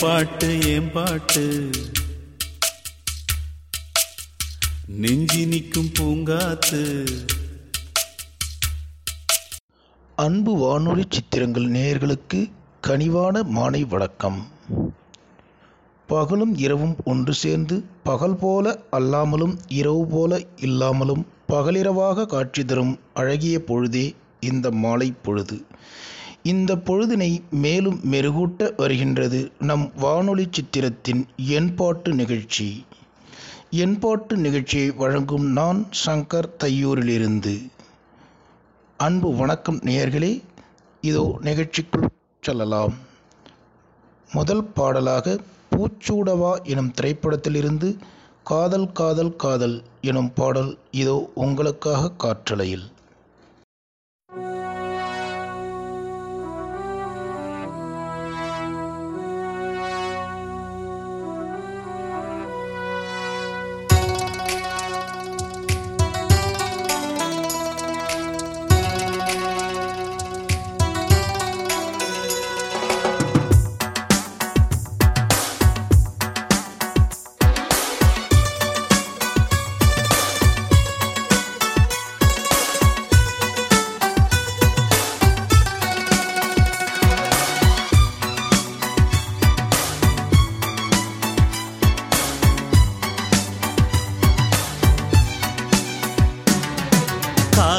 பாட்டு ஏன் பாட்டு? நெஞ்சி நிற்கும் பூங்காத்து. அன்பு வானொலி சித்திரங்கள் நேயர்களுக்கு கனிவான மாலை வணக்கம். பகலும் இரவும் ஒன்று சேர்ந்து பகல் போல அல்லாமலும் இரவு போல இல்லாமலும் பகலிரவாக காட்சி தரும் அழகிய பொழுதே இந்த மாலை பொழுது. இந்த பொழுதினை மேலும் மெருகூட்ட வருகின்றது நம் வானொலி சித்திரத்தின் எண்பாட்டு நிகழ்ச்சி. எண்பாட்டு நிகழ்ச்சியை வழங்கும் நான் சங்கர் தையூரிலிருந்து. அன்பு வணக்கம் நேயர்களே இதோ நிகழ்ச்சிக்குள் செல்லலாம். முதல் பாடலாக பூச்சூடவா எனும் திரைப்படத்திலிருந்து காதல் காதல் காதல் எனும் பாடல் இதோ உங்களுக்காக காற்றலையில்.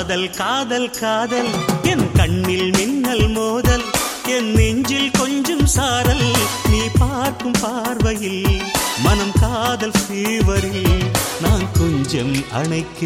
காதல் காதல் காதல். என் கண்ணில் மின்னல் மோதல். என் நெஞ்சில் கொஞ்சம் சாரல். நீ பார்க்கும் பார்வையில் மனம் காதல் சீவரில் நான் கொஞ்சம் அணைக்க.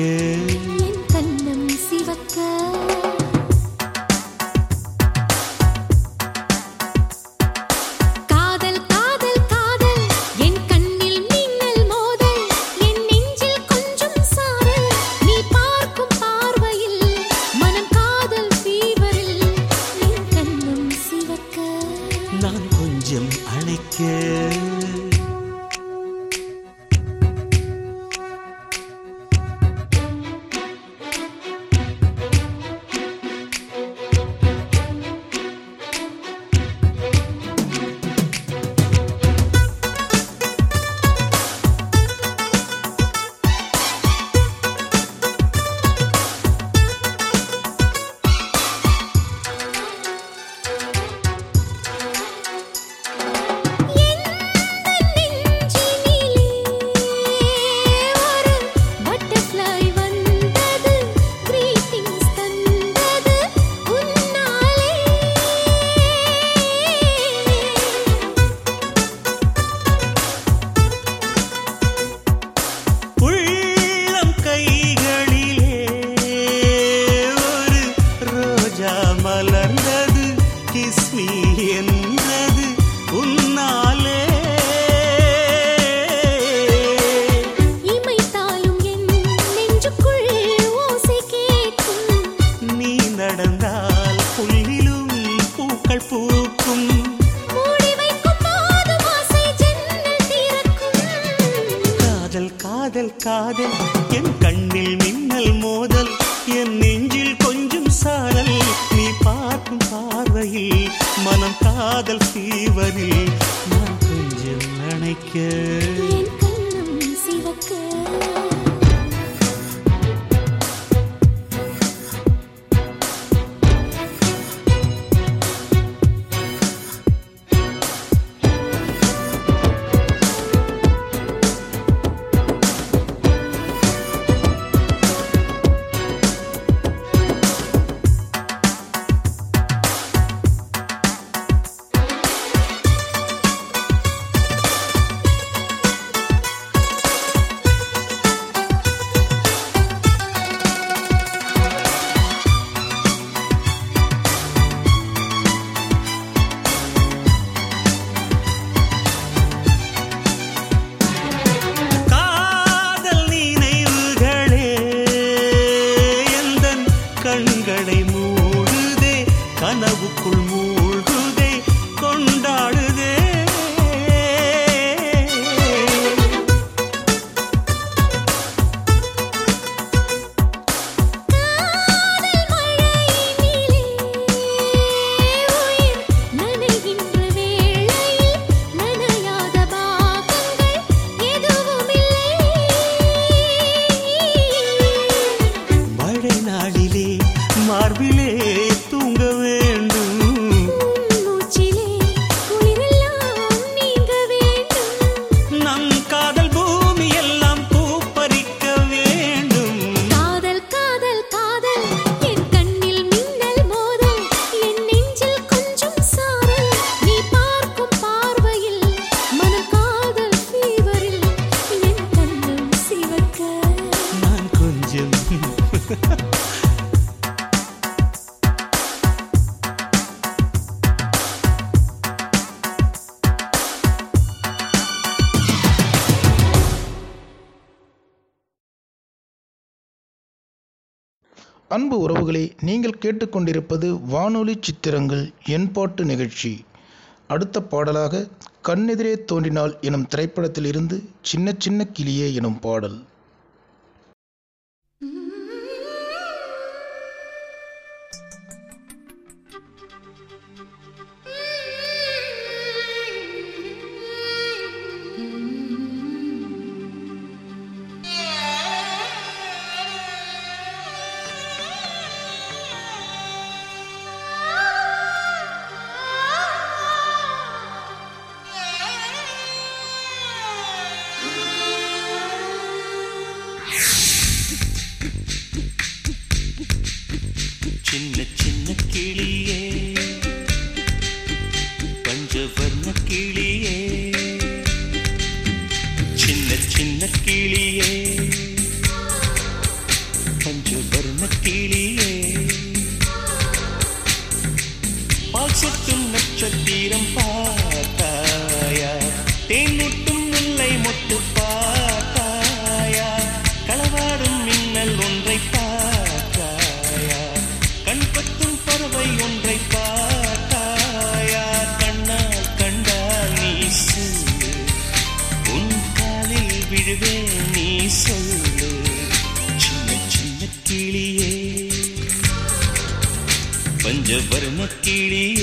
காதல் அன்பு உறவுகளே நீங்கள் கேட்டுக்கொண்டிருப்பது வானொலி சித்திரங்கள் என் பாட்டு நிகழ்ச்சி. அடுத்த பாடலாக கண்ணெதிரே தோன்றினாள் எனும் திரைப்படத்தில் இருந்து சின்ன சின்ன கிளியே எனும் பாடல். இதுவே நீ சொல்லு. சின்ன சின்ன கிளியே. பஞ்சவர்ம கிளியே.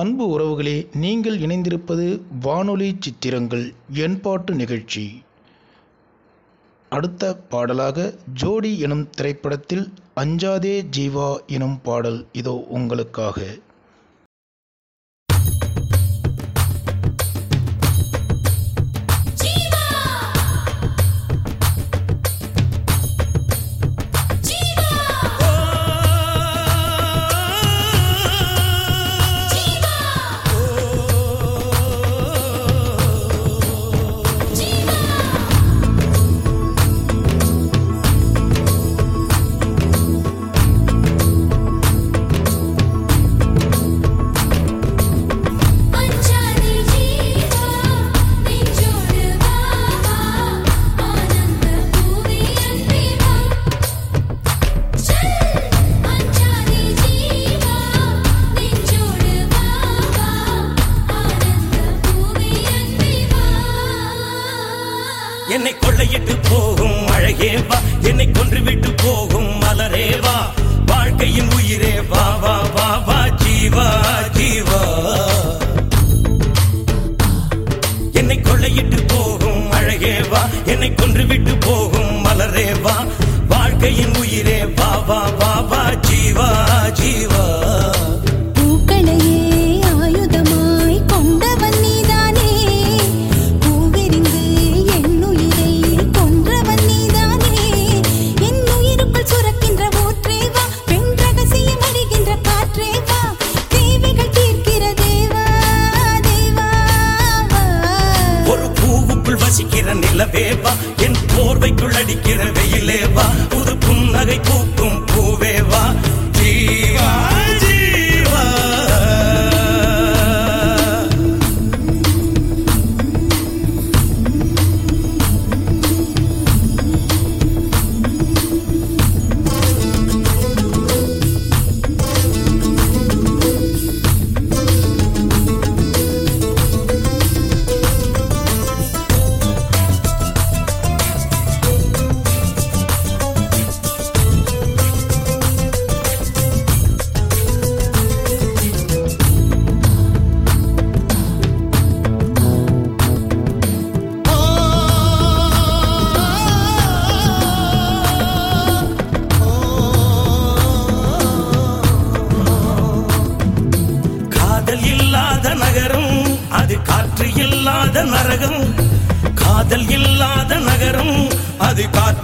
அன்பு உறவுகளே நீங்கள் இணைந்திருப்பது வானொலி சித்திரங்கள் என்பாட்டு நிகழ்ச்சி. அடுத்த பாடலாக ஜோடி எனும் திரைப்படத்தில் அஞ்சாதே ஜீவா எனும் பாடல் இதோ உங்களுக்காக.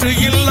காற்று இல்லை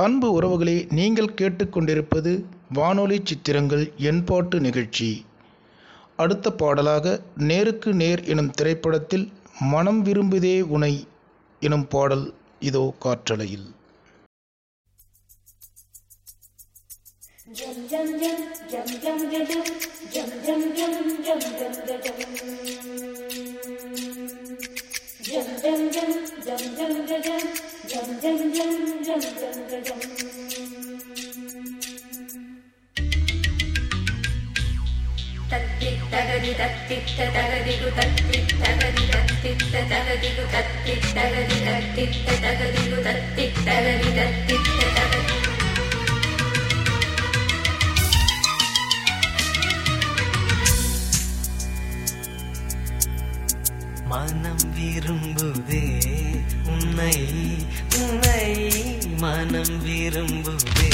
அன்பு உறவுகளே நீங்கள் கேட்டுக்கொண்டிருப்பது வானொலி சித்திரங்கள் என்பாட்டு நிகழ்ச்சி அடுத்த பாடலாக நேருக்கு நேர் எனும் திரைப்படத்தில் மனம் விரும்புதே உனை எனும் பாடல் இதோ காற்றலையில் Tagadi tagadi மனம் விரும்புதே உன்னை உன்னை மனம் விரும்புதே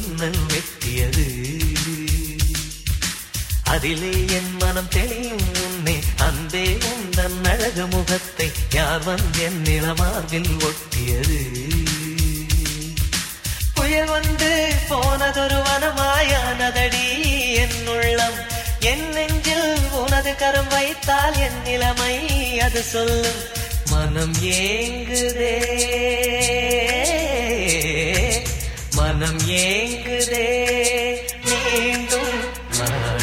மின்னல் வெட்டியது. அதிலே என் மனம் தெளியும் உன்னே அன்பே உந்தன் அழகு முகத்தை யார் வந்து என் நிலமார்பில் ஒட்டியது. புயல் வந்து போனதொரு வனமாயானதடி என் உள்ளம் என் நெஞ்சில் உனது கரம் வைத்தால் என் நிலைமை அது சொல்லும். மனம் ஏங்குதே. மனம் ஏங்குதே மீண்டும் வாழ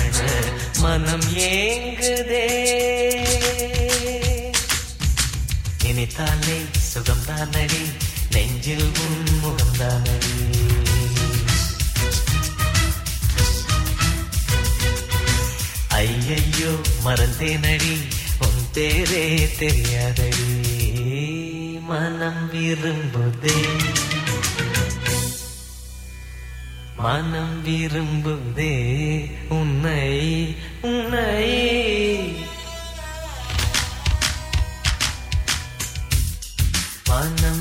மனம் ஏங்குதே. நினைத்தாலே சுகம்தானடி நெஞ்சில் உன் முகம்தானடி. ஐயையோ மறந்தேனடி உன் பேரே தெரியாதடி. மனம் விரும்புதே மனம் விரும்புதே உன்னை உன்னை. மனம்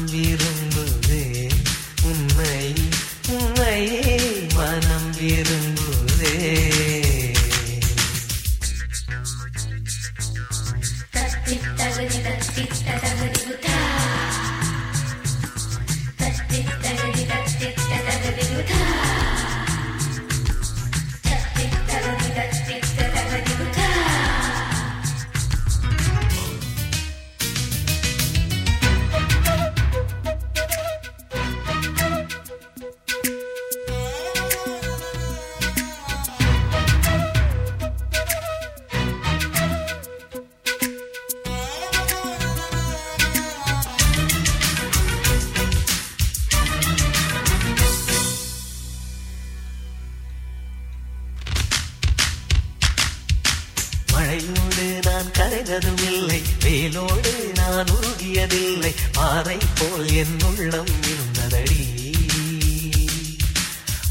இல்லை நான் உருகியதில்லை. பாறை போல் என் உள்ளம் இருந்ததடி.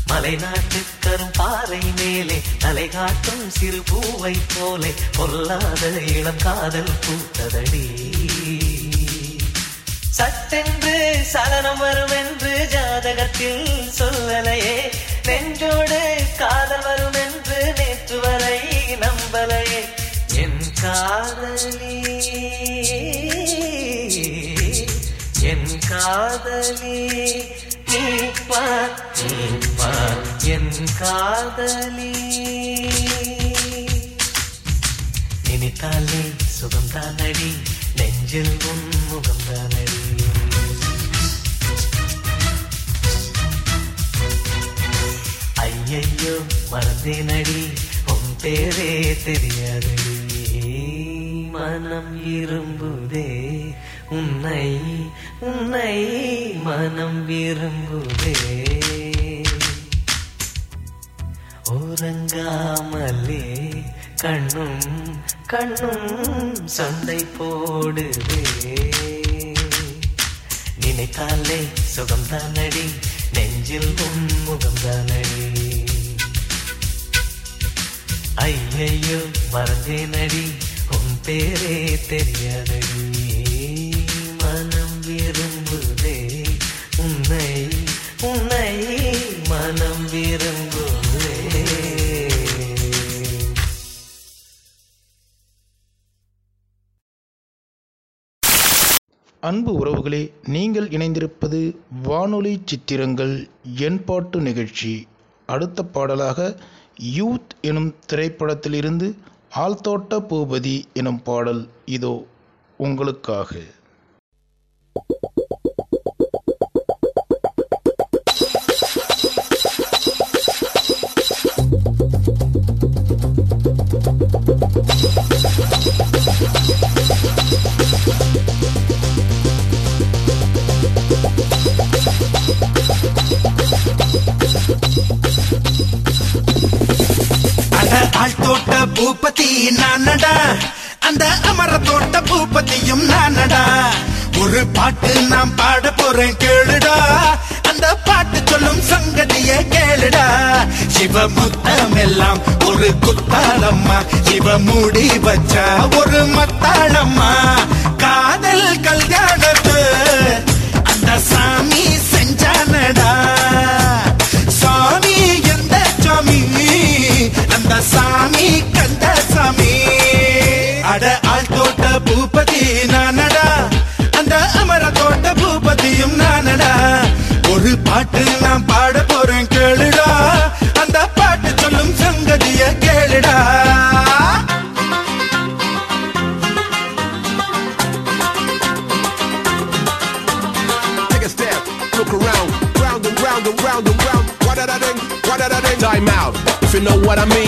மலைநாட்டு கரும் பாறை மேலே தலை காட்டும் சிறு பூவை போலே பொல்லாத இளம் காதல் பூத்ததடி. சட்டென்று சலனம் வரும் என்று ஜாதகத்தில் சொல்லலையே. நெஞ்சோடு காதல் வரும் என்று நேற்று வரை நம்பலையே. காதலி என் காதலி நீ பார் நீ பார். என் காதலி. நினைத்தாலே சுகம்தான் அடி நெஞ்சில் உன் முகம்தான் அடி ஐயையோ மறந்தேனடி உன் பேரே தெரியாதடி. மனம் விரும்புதே உன்னை உன்னை மனம் விரும்புதே. உறங்காமலே கண்ணும் கண்ணும் சண்டை போடுதே. நினைத்தாலே சுகம்தானடி நெஞ்சில் உன் முகம்தானடி. ஐயையோ மறந்தேனடி. பேரே தெரியாதடி மனம் விரும்புதே. உன்னை உன்னை மனம் விரும்புதே. அன்பு உறவுகளே நீங்கள் இணைந்திருப்பது வானொலி சித்திரங்கள் என் பாட்டு நிகழ்ச்சி. அடுத்த பாடலாக யூத் எனும் திரைப்படத்திலிருந்து ஆழ்தோட்ட பூபதி எனும் பாடல் இதோ உங்களுக்காக. பாட்டு நான் பாட போறேன் கேளுடா. அந்த பாட்டு சொல்லும் சங்கதிய கேளுடா. சிவ முத்தம் எல்லாம் ஒரு குத்தாளம்மா. சிவ மூடி வச்சா ஒரு மத்தாளம்மா. காதல் கல்யாணத்து அந்த சாமி செஞ்சானடா. சாமி எந்த சாமி அந்த சாமி கந்த சாமி. அட ஆள் தோட்ட பூபதி நான para mí.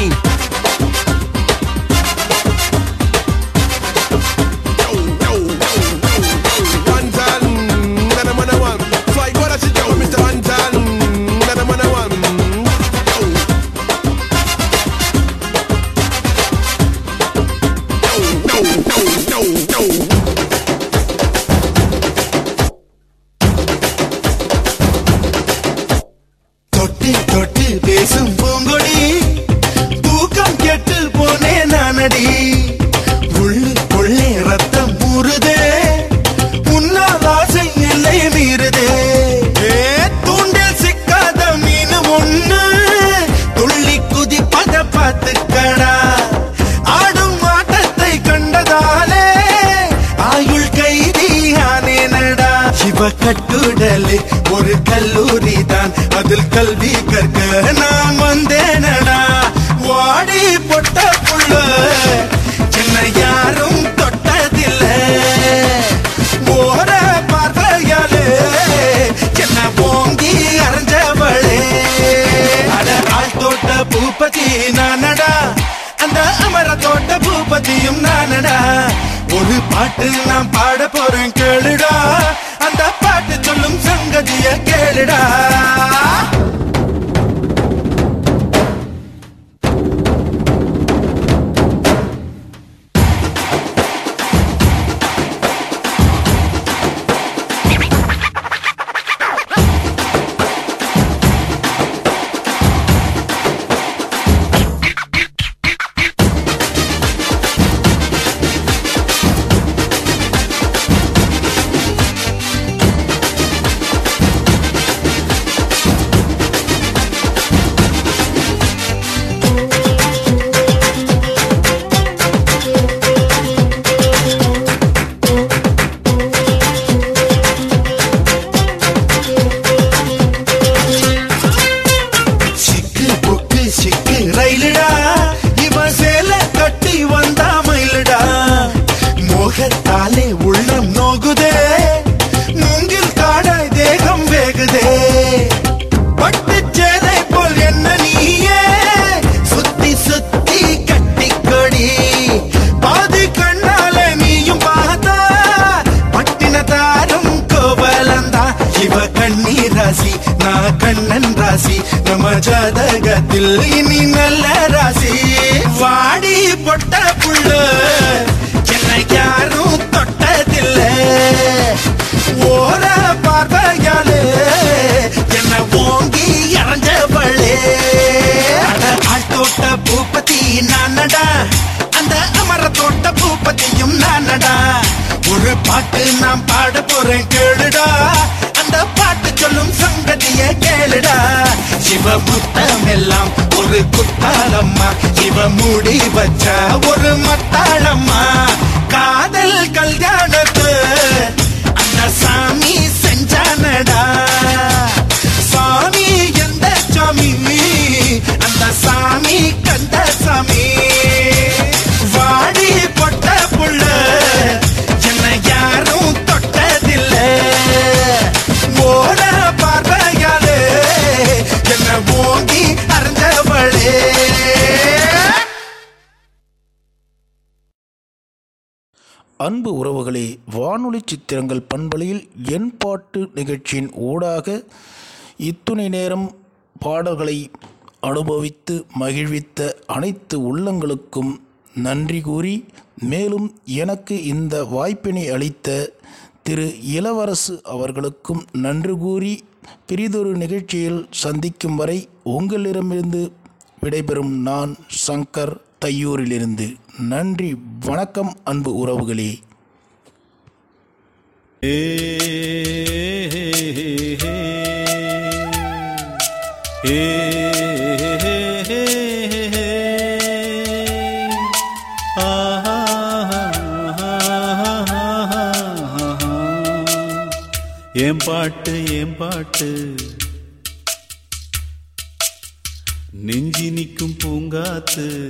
ஒரு பாட்டு நான் பாட குத்தாளம்மா வச்ச ஒரு மத்தாளம்மா பண்பலையில் என் பாட்டு நிகழ்ச்சியின் ஊடாக இத்துணை நேரம் பாடல்களை அனுபவித்து மகிழ்வித்த அனைத்து உள்ளங்களுக்கும் நன்றி கூறி மேலும் எனக்கு இந்த வாய்ப்பினை அளித்த திரு இளவரசு அவர்களுக்கும் நன்றி கூறி பிரிதொரு நிகழ்ச்சியில் சந்திக்கும் வரை உங்களிடமிருந்து விடைபெறும் நான் சங்கர் தையூரிலிருந்து. நன்றி வணக்கம் அன்பு உறவுகளே. ஏ பாட்டு ஏன் பாட்டு? நெஞ்சி நிற்கும் பூங்காத்து.